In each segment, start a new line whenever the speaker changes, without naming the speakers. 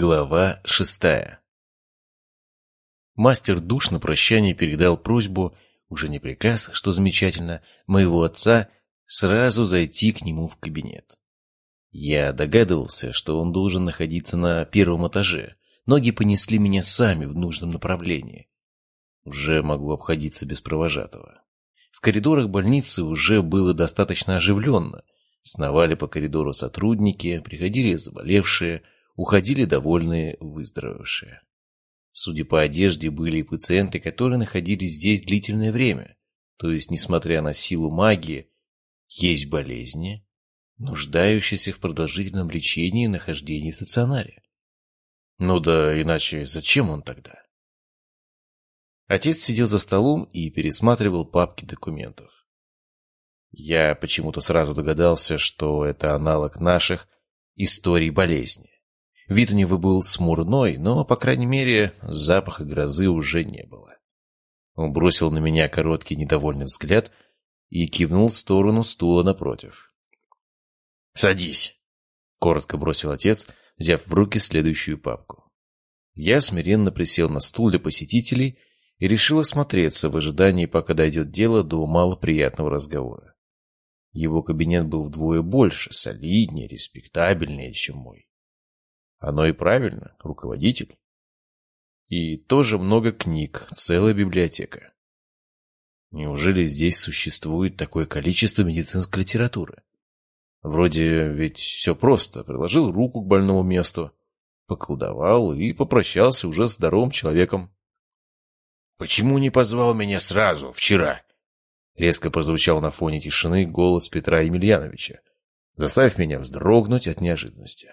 Глава шестая Мастер душ на прощание передал просьбу, уже не приказ, что замечательно, моего отца сразу зайти к нему в кабинет. Я догадывался, что он должен находиться на первом этаже. Ноги понесли меня сами в нужном направлении. Уже могу обходиться без провожатого. В коридорах больницы уже было достаточно оживленно. Сновали по коридору сотрудники, приходили заболевшие, уходили довольные, выздоровевшие. Судя по одежде, были и пациенты, которые находились здесь длительное время. То есть, несмотря на силу магии, есть болезни, нуждающиеся в продолжительном лечении и нахождении в стационаре. Ну да, иначе зачем он тогда? Отец сидел за столом и пересматривал папки документов. Я почему-то сразу догадался, что это аналог наших историй болезни. Вид у него был смурной, но, по крайней мере, запаха грозы уже не было. Он бросил на меня короткий недовольный взгляд и кивнул в сторону стула напротив. «Садись!» — коротко бросил отец, взяв в руки следующую папку. Я смиренно присел на стул для посетителей и решил осмотреться в ожидании, пока дойдет дело до малоприятного разговора. Его кабинет был вдвое больше, солиднее, респектабельнее, чем мой. Оно и правильно, руководитель. И тоже много книг, целая библиотека. Неужели здесь существует такое количество медицинской литературы? Вроде ведь все просто. Приложил руку к больному месту, поколдовал и попрощался уже с здоровым человеком. «Почему не позвал меня сразу, вчера?» Резко прозвучал на фоне тишины голос Петра Емельяновича, заставив меня вздрогнуть от неожиданности.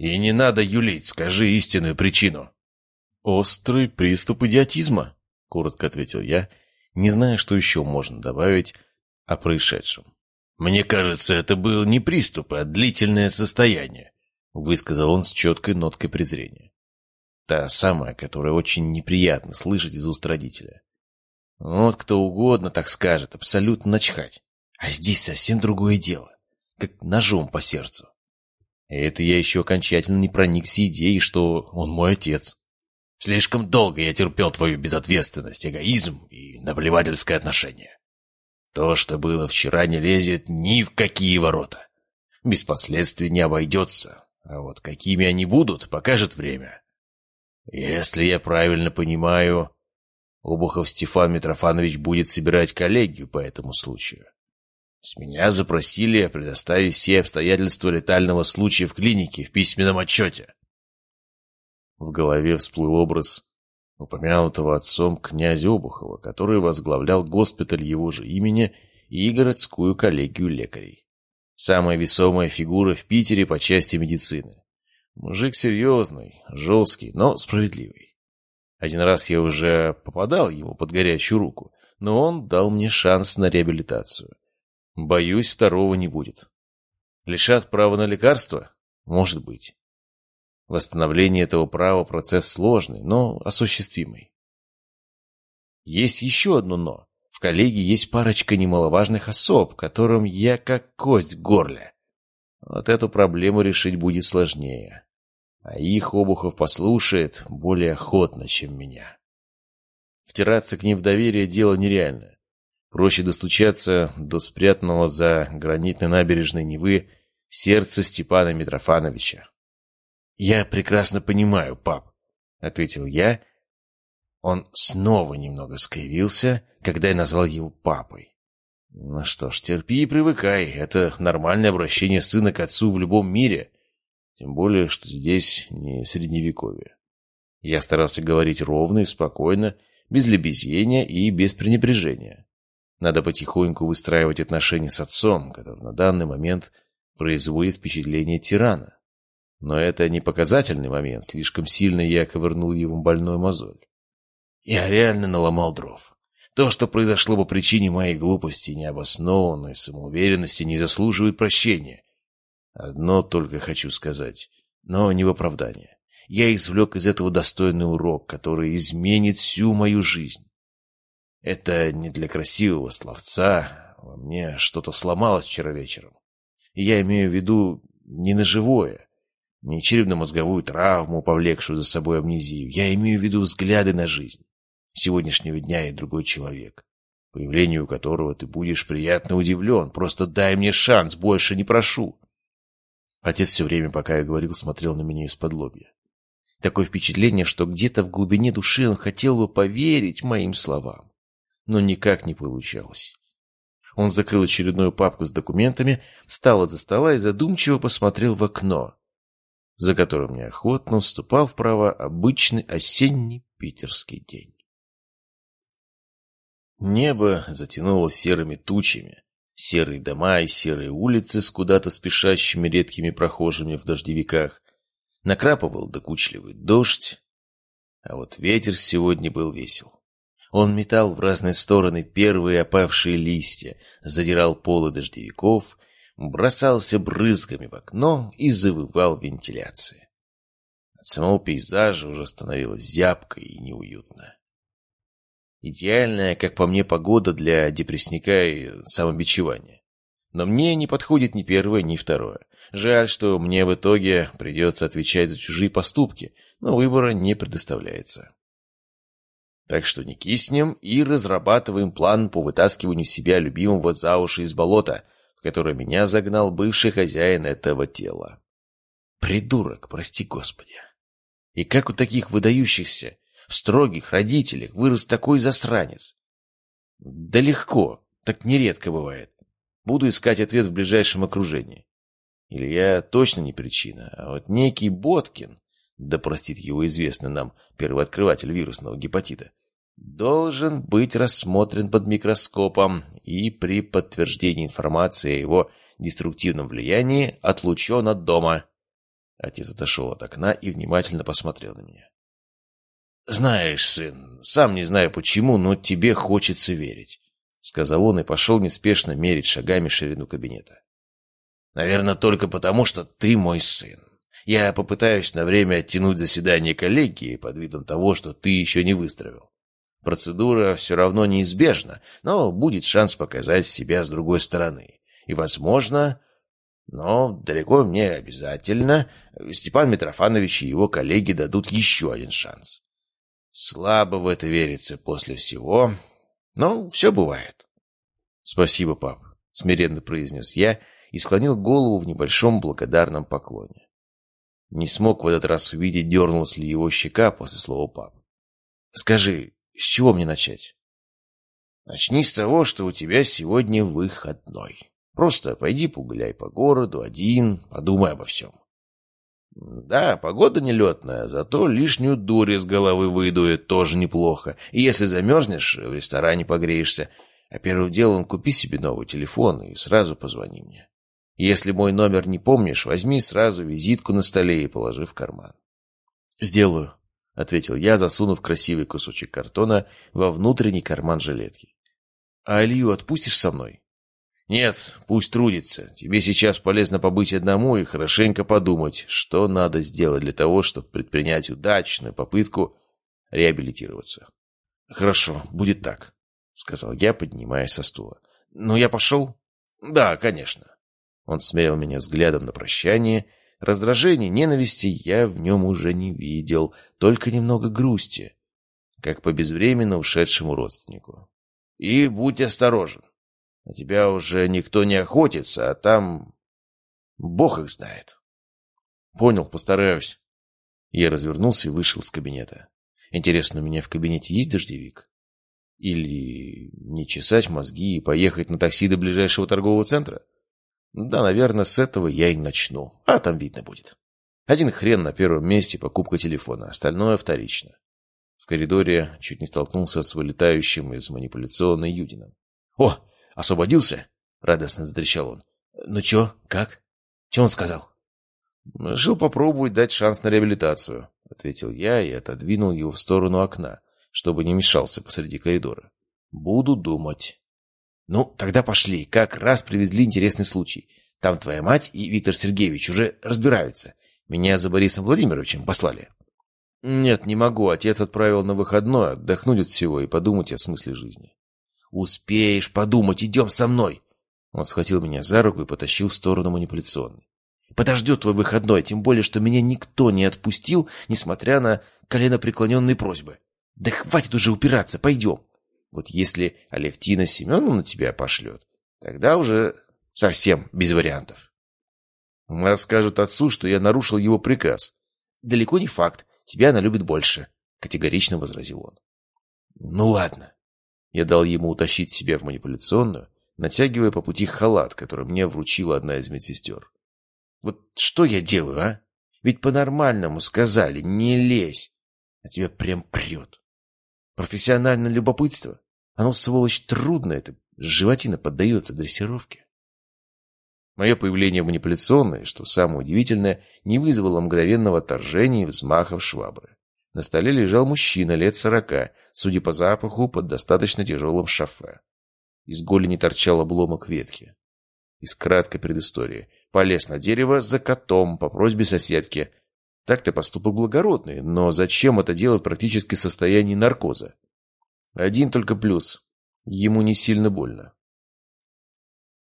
И не надо юлить, скажи истинную причину. Острый приступ идиотизма, коротко ответил я, не зная, что еще можно добавить о происшедшем. Мне кажется, это был не приступ, а длительное состояние, высказал он с четкой ноткой презрения. Та самая, которая очень неприятно слышать из уст родителя. Вот кто угодно так скажет, абсолютно начхать. А здесь совсем другое дело, как ножом по сердцу. Это я еще окончательно не проникся идеей, что он мой отец. Слишком долго я терпел твою безответственность, эгоизм и наплевательское отношение. То, что было вчера, не лезет ни в какие ворота. Без последствий не обойдется. А вот какими они будут, покажет время. Если я правильно понимаю, Обухов Стефан Митрофанович будет собирать коллегию по этому случаю. С меня запросили предоставить все обстоятельства летального случая в клинике в письменном отчете. В голове всплыл образ упомянутого отцом князя Обухова, который возглавлял госпиталь его же имени и городскую коллегию лекарей. Самая весомая фигура в Питере по части медицины. Мужик серьезный, жесткий, но справедливый. Один раз я уже попадал ему под горячую руку, но он дал мне шанс на реабилитацию. Боюсь, второго не будет. Лишат права на лекарство? Может быть. Восстановление этого права – процесс сложный, но осуществимый. Есть еще одно «но». В коллегии есть парочка немаловажных особ, которым я как кость в горле. Вот эту проблему решить будет сложнее. А их Обухов послушает более охотно, чем меня. Втираться к ним в доверие – дело нереальное. Проще достучаться до спрятанного за гранитной набережной Невы сердца Степана Митрофановича. «Я прекрасно понимаю, пап», — ответил я. Он снова немного скривился, когда я назвал его папой. Ну что ж, терпи и привыкай. Это нормальное обращение сына к отцу в любом мире. Тем более, что здесь не средневековье. Я старался говорить ровно и спокойно, без лебезения и без пренебрежения. Надо потихоньку выстраивать отношения с отцом, который на данный момент производит впечатление тирана. Но это не показательный момент, слишком сильно я ковырнул его больной мозоль. Я реально наломал дров. То, что произошло по причине моей глупости необоснованной самоуверенности, не заслуживает прощения. Одно только хочу сказать, но не в оправдание. Я извлек из этого достойный урок, который изменит всю мою жизнь. Это не для красивого словца. Во мне что-то сломалось вчера вечером. И я имею в виду не на живое. Не черепно-мозговую травму, повлекшую за собой амнезию. Я имею в виду взгляды на жизнь. Сегодняшнего дня и другой человек, появлению которого ты будешь приятно удивлен. Просто дай мне шанс, больше не прошу. Отец все время, пока я говорил, смотрел на меня из-под лобья. Такое впечатление, что где-то в глубине души он хотел бы поверить моим словам. Но никак не получалось. Он закрыл очередную папку с документами, встал из-за стола и задумчиво посмотрел в окно, за которым неохотно вступал вправо обычный осенний питерский день. Небо затянуло серыми тучами. Серые дома и серые улицы с куда-то спешащими редкими прохожими в дождевиках. Накрапывал докучливый дождь. А вот ветер сегодня был весел. Он метал в разные стороны первые опавшие листья, задирал полы дождевиков, бросался брызгами в окно и завывал вентиляции. От самого пейзажа уже становилось зябко и неуютно. Идеальная, как по мне, погода для депрессника и самобичевания. Но мне не подходит ни первое, ни второе. Жаль, что мне в итоге придется отвечать за чужие поступки, но выбора не предоставляется. Так что не киснем и разрабатываем план по вытаскиванию себя любимого за уши из болота, в которое меня загнал бывший хозяин этого тела. Придурок, прости господи. И как у таких выдающихся, в строгих родителях вырос такой засранец? Да легко, так нередко бывает. Буду искать ответ в ближайшем окружении. Или я точно не причина, а вот некий Боткин, да простит его известный нам первооткрыватель вирусного гепатита, должен быть рассмотрен под микроскопом и при подтверждении информации о его деструктивном влиянии отлучен от дома. Отец отошел от окна и внимательно посмотрел на меня. «Знаешь, сын, сам не знаю почему, но тебе хочется верить», — сказал он и пошел неспешно мерить шагами ширину кабинета. «Наверное, только потому, что ты мой сын. Я попытаюсь на время оттянуть заседание коллегии под видом того, что ты еще не выздоровел. Процедура все равно неизбежна, но будет шанс показать себя с другой стороны. И, возможно, но далеко не обязательно, Степан Митрофанович и его коллеги дадут еще один шанс. Слабо в это верится после всего, но все бывает. «Спасибо, пап», — смиренно произнес я и склонил голову в небольшом благодарном поклоне. Не смог в этот раз увидеть, дернулась ли его щека после слова «пап». «Скажи, с чего мне начать? Начни с того, что у тебя сегодня выходной. Просто пойди погуляй по городу один, подумай обо всем. Да, погода нелетная, зато лишнюю дурь из головы выдует, тоже неплохо. И если замерзнешь, в ресторане погреешься. А первым делом купи себе новый телефон и сразу позвони мне. Если мой номер не помнишь, возьми сразу визитку на столе и положи в карман. Сделаю. — ответил я, засунув красивый кусочек картона во внутренний карман жилетки. «А Илью отпустишь со мной?» «Нет, пусть трудится. Тебе сейчас полезно побыть одному и хорошенько подумать, что надо сделать для того, чтобы предпринять удачную попытку реабилитироваться». «Хорошо, будет так», — сказал я, поднимаясь со стула. «Ну, я пошел?» «Да, конечно». Он смерил меня взглядом на прощание — Раздражения, ненависти я в нем уже не видел, только немного грусти, как по безвременно ушедшему родственнику. И будь осторожен. На тебя уже никто не охотится, а там... Бог их знает. Понял, постараюсь. Я развернулся и вышел из кабинета. Интересно, у меня в кабинете есть дождевик? Или не чесать мозги и поехать на такси до ближайшего торгового центра? Да, наверное, с этого я и начну. А там видно будет. Один хрен на первом месте покупка телефона, остальное вторично. В коридоре чуть не столкнулся с вылетающим из манипуляционной Юдином. «О, освободился?» — радостно затрещал он. «Ну чё, как? Чё он сказал?» «Решил попробовать дать шанс на реабилитацию», — ответил я и отодвинул его в сторону окна, чтобы не мешался посреди коридора. «Буду думать». «Ну, тогда пошли. Как раз привезли интересный случай. Там твоя мать и Виктор Сергеевич уже разбираются. Меня за Борисом Владимировичем послали». «Нет, не могу. Отец отправил на выходной отдохнуть от всего и подумать о смысле жизни». «Успеешь подумать. Идем со мной». Он схватил меня за руку и потащил в сторону манипуляционной. Подождет твой выходной, тем более, что меня никто не отпустил, несмотря на коленопреклоненные просьбы. Да хватит уже упираться, пойдем. Вот если Алевтина Семеновна тебя пошлет, тогда уже совсем без вариантов. Он расскажет отцу, что я нарушил его приказ. Далеко не факт, тебя она любит больше, категорично возразил он. Ну ладно. Я дал ему утащить себя в манипуляционную, натягивая по пути халат, который мне вручила одна из медсестер. Вот что я делаю, а? Ведь по-нормальному сказали, не лезь, а тебя прям прет. Профессиональное любопытство. Оно, сволочь, трудно, это животина поддается дрессировке. Мое появление в манипуляционной, что самое удивительное, не вызвало мгновенного отторжения и взмахов швабры. На столе лежал мужчина лет сорока, судя по запаху, под достаточно тяжелым шафе. Из голени торчал обломок ветки. Из краткой предыстории. Полез на дерево за котом по просьбе соседки. Так-то поступок благородный, но зачем это делать практически в состоянии наркоза? Один только плюс. Ему не сильно больно.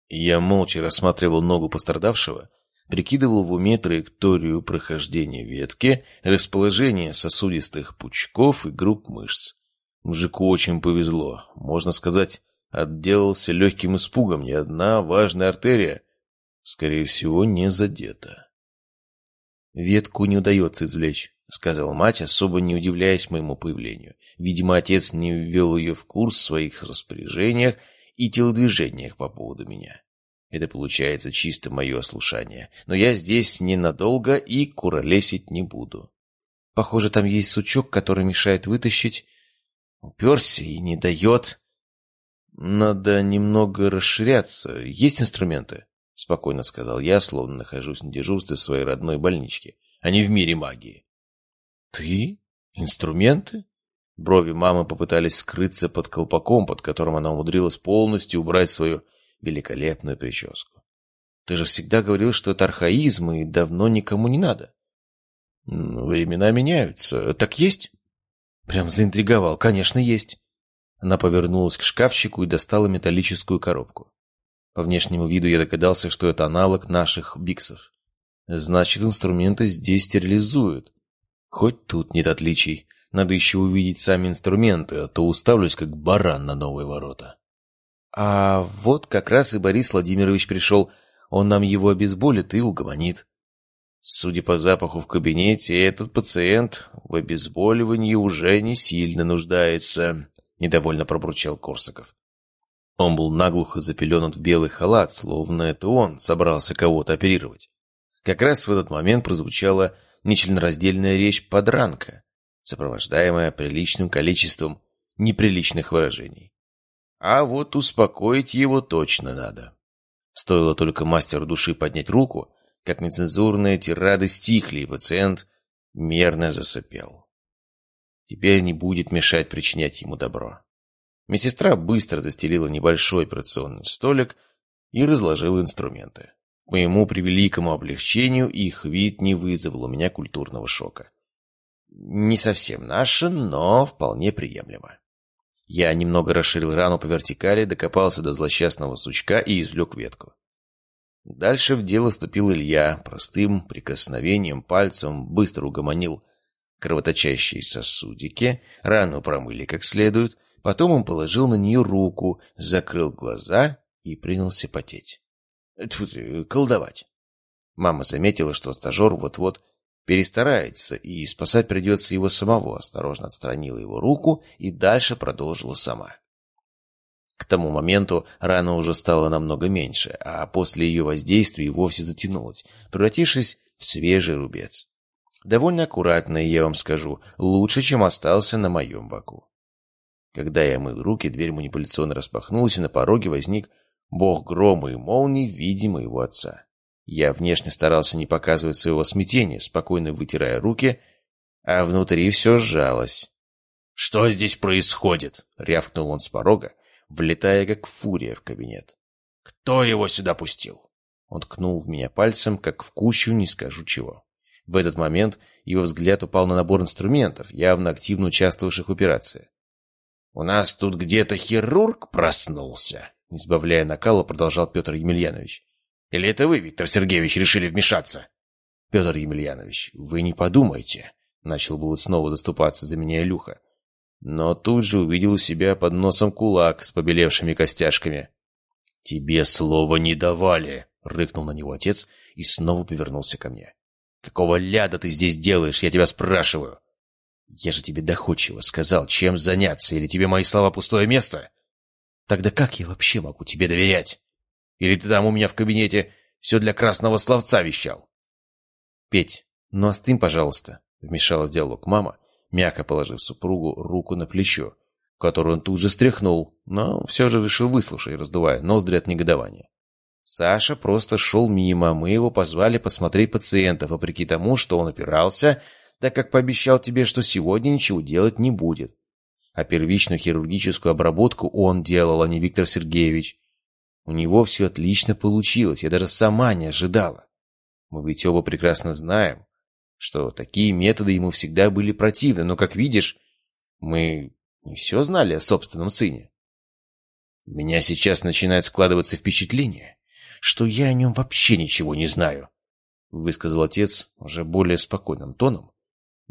Я молча рассматривал ногу пострадавшего, прикидывал в уме траекторию прохождения ветки, расположение сосудистых пучков и групп мышц. Мужику очень повезло. Можно сказать, отделался легким испугом. Ни одна важная артерия, скорее всего, не задета. Ветку не удается извлечь. — сказала мать, особо не удивляясь моему появлению. Видимо, отец не ввел ее в курс в своих распоряжениях и телодвижениях по поводу меня. Это получается чисто мое ослушание. Но я здесь ненадолго и куролесить не буду. Похоже, там есть сучок, который мешает вытащить. Уперся и не дает. Надо немного расширяться. Есть инструменты? Спокойно сказал я, словно нахожусь на дежурстве в своей родной больничке, а не в мире магии. «Ты? Инструменты?» Брови мамы попытались скрыться под колпаком, под которым она умудрилась полностью убрать свою великолепную прическу. «Ты же всегда говорил, что это архаизм и давно никому не надо». «Времена меняются. Так есть?» Прям заинтриговал. «Конечно, есть». Она повернулась к шкафчику и достала металлическую коробку. По внешнему виду я догадался, что это аналог наших биксов. Значит, инструменты здесь стерилизуют, Хоть тут нет отличий. Надо еще увидеть сами инструменты, а то уставлюсь как баран на новые ворота. А вот как раз и Борис Владимирович пришел. Он нам его обезболит и угомонит. Судя по запаху в кабинете, этот пациент в обезболивании уже не сильно нуждается, — недовольно пробурчал Корсаков. Он был наглухо запеленут в белый халат, словно это он собрался кого-то оперировать. Как раз в этот момент прозвучало нечленораздельная речь подранка, сопровождаемая приличным количеством неприличных выражений. А вот успокоить его точно надо. Стоило только мастеру души поднять руку, как нецензурные тирады стихли, и пациент мерно засыпел. Теперь не будет мешать причинять ему добро. Медсестра быстро застелила небольшой операционный столик и разложила инструменты моему превеликому облегчению их вид не вызвал у меня культурного шока. Не совсем наше, но вполне приемлемо. Я немного расширил рану по вертикали, докопался до злосчастного сучка и извлек ветку. Дальше в дело ступил Илья, простым прикосновением пальцем быстро угомонил кровоточащие сосудики, рану промыли как следует, потом он положил на нее руку, закрыл глаза и принялся потеть. Тьфу ты, колдовать. Мама заметила, что стажер вот-вот перестарается, и спасать придется его самого, осторожно отстранила его руку и дальше продолжила сама. К тому моменту рана уже стала намного меньше, а после ее воздействия и вовсе затянулась, превратившись в свежий рубец. Довольно аккуратно, я вам скажу, лучше, чем остался на моем боку. Когда я мыл руки, дверь манипуляционно распахнулась, и на пороге возник бог грома и молний в виде моего отца. Я внешне старался не показывать своего смятения, спокойно вытирая руки, а внутри все сжалось. «Что здесь происходит?» — рявкнул он с порога, влетая как фурия в кабинет. «Кто его сюда пустил?» Он ткнул в меня пальцем, как в кучу, не скажу чего. В этот момент его взгляд упал на набор инструментов, явно активно участвовавших в операции. «У нас тут где-то хирург проснулся», не сбавляя накала, продолжал Петр Емельянович. Или это вы, Виктор Сергеевич, решили вмешаться? Петр Емельянович, вы не подумайте. Начал было снова заступаться за меня Илюха. Но тут же увидел у себя под носом кулак с побелевшими костяшками. «Тебе слова не давали!» — рыкнул на него отец и снова повернулся ко мне. «Какого ляда ты здесь делаешь, я тебя спрашиваю?» «Я же тебе доходчиво сказал, чем заняться, или тебе мои слова пустое место?» «Тогда как я вообще могу тебе доверять? Или ты там у меня в кабинете все для красного словца вещал?» «Петь, ну остынь, пожалуйста», — вмешалась в диалог мама, мягко положив супругу руку на плечо, которую он тут же стряхнул, но все же решил выслушать, раздувая ноздри от негодования. Саша просто шел мимо, мы его позвали посмотреть пациента, вопреки тому, что он опирался, так как пообещал тебе, что сегодня ничего делать не будет. А первичную хирургическую обработку он делал, а не Виктор Сергеевич. У него все отлично получилось, я даже сама не ожидала. Мы ведь оба прекрасно знаем, что такие методы ему всегда были противны, но, как видишь, мы не все знали о собственном сыне. У меня сейчас начинает складываться впечатление, что я о нем вообще ничего не знаю, высказал отец уже более спокойным тоном,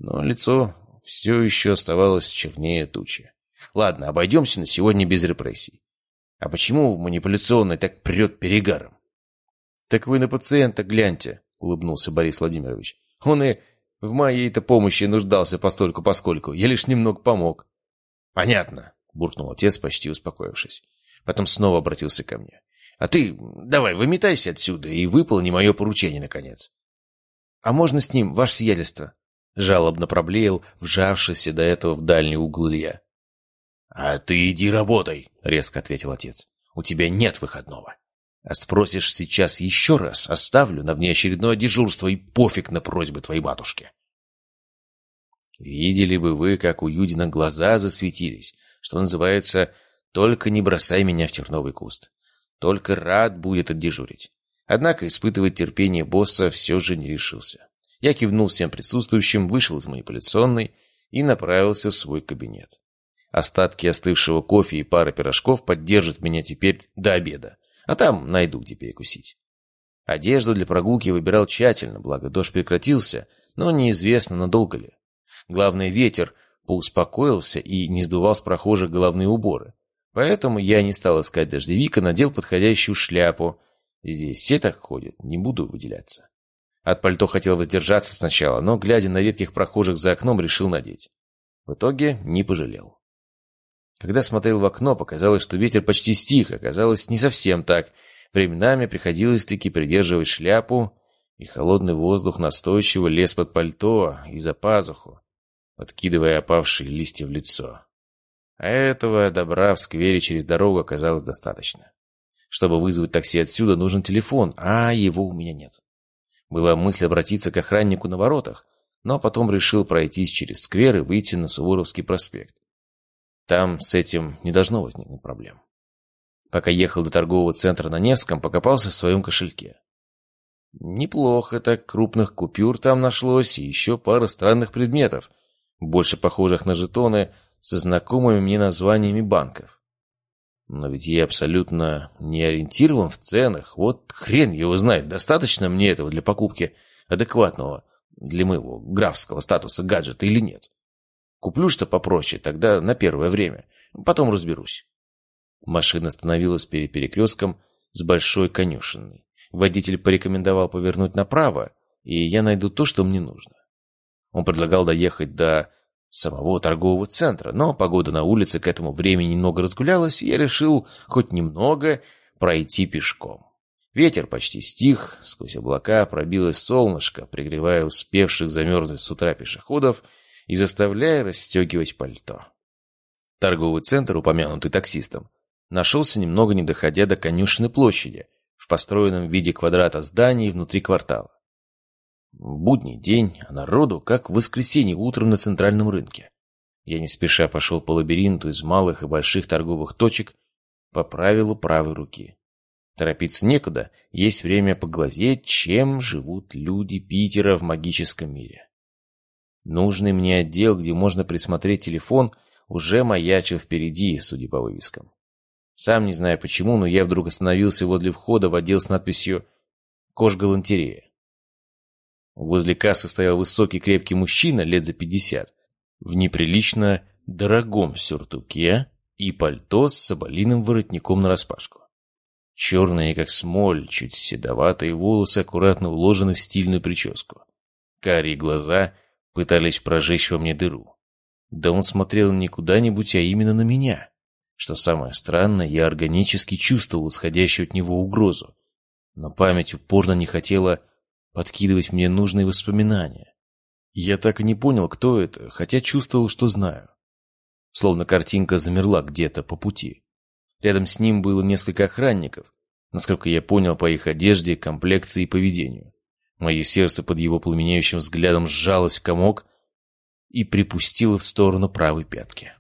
но лицо все еще оставалось чернее тучи. Ладно, обойдемся на сегодня без репрессий. А почему в манипуляционной так прет перегаром? Так вы на пациента гляньте, улыбнулся Борис Владимирович. Он и в моей-то помощи нуждался постольку-поскольку. Я лишь немного помог. «Понятно», — буркнул отец, почти успокоившись. Потом снова обратился ко мне. «А ты давай выметайся отсюда и выполни мое поручение, наконец». «А можно с ним, ваше сиятельство?» Жалобно проблеял, вжавшийся до этого в дальний угол Илья. «А ты иди работай», — резко ответил отец. «У тебя нет выходного. А спросишь сейчас еще раз, оставлю на внеочередное дежурство и пофиг на просьбы твоей матушки». Видели бы вы, как у Юдина глаза засветились, что называется «Только не бросай меня в терновый куст». Только рад будет отдежурить. Однако испытывать терпение босса все же не решился. Я кивнул всем присутствующим, вышел из манипуляционной и направился в свой кабинет. Остатки остывшего кофе и пара пирожков поддержат меня теперь до обеда, а там найду где перекусить. Одежду для прогулки выбирал тщательно, благо дождь прекратился, но неизвестно, надолго ли. Главный ветер поуспокоился и не сдувал с прохожих головные уборы. Поэтому я не стал искать дождевика, надел подходящую шляпу. Здесь все так ходят, не буду выделяться. От пальто хотел воздержаться сначала, но, глядя на редких прохожих за окном, решил надеть. В итоге не пожалел. Когда смотрел в окно, показалось, что ветер почти стих, оказалось не совсем так. Временами приходилось-таки придерживать шляпу, и холодный воздух настойчиво лез под пальто и за пазуху подкидывая опавшие листья в лицо. А этого добра в сквере через дорогу оказалось достаточно. Чтобы вызвать такси отсюда, нужен телефон, а его у меня нет. Была мысль обратиться к охраннику на воротах, но потом решил пройтись через сквер и выйти на Суворовский проспект. Там с этим не должно возникнуть проблем. Пока ехал до торгового центра на Невском, покопался в своем кошельке. Неплохо так, крупных купюр там нашлось и еще пара странных предметов, больше похожих на жетоны со знакомыми мне названиями банков. Но ведь я абсолютно не ориентирован в ценах. Вот хрен его знает, достаточно мне этого для покупки адекватного для моего графского статуса гаджета или нет. Куплю что попроще, тогда на первое время. Потом разберусь. Машина остановилась перед перекрестком с большой конюшенной. Водитель порекомендовал повернуть направо, и я найду то, что мне нужно. Он предлагал доехать до самого торгового центра, но погода на улице к этому времени немного разгулялась, и я решил хоть немного пройти пешком. Ветер почти стих, сквозь облака пробилось солнышко, пригревая успевших замерзнуть с утра пешеходов и заставляя расстегивать пальто. Торговый центр, упомянутый таксистом, нашелся немного не доходя до конюшенной площади, в построенном в виде квадрата здании внутри квартала. Будний день, а народу, как в воскресенье утром на центральном рынке. Я не спеша пошел по лабиринту из малых и больших торговых точек по правилу правой руки. Торопиться некуда, есть время поглазеть, чем живут люди Питера в магическом мире. Нужный мне отдел, где можно присмотреть телефон, уже маячил впереди, судя по вывескам. Сам не знаю почему, но я вдруг остановился возле входа в отдел с надписью кожгалантерея. Возле кассы стоял высокий крепкий мужчина лет за пятьдесят, в неприлично дорогом сюртуке и пальто с соболиным воротником нараспашку. Черные, как смоль, чуть седоватые волосы аккуратно уложены в стильную прическу. Карие глаза пытались прожечь во мне дыру. Да он смотрел не куда-нибудь, а именно на меня. Что самое странное, я органически чувствовал исходящую от него угрозу. Но память упорно не хотела подкидывать мне нужные воспоминания. Я так и не понял, кто это, хотя чувствовал, что знаю. Словно картинка замерла где-то по пути. Рядом с ним было несколько охранников, насколько я понял по их одежде, комплекции и поведению. Мое сердце под его пламенеющим взглядом сжалось в комок и припустило в сторону правой пятки.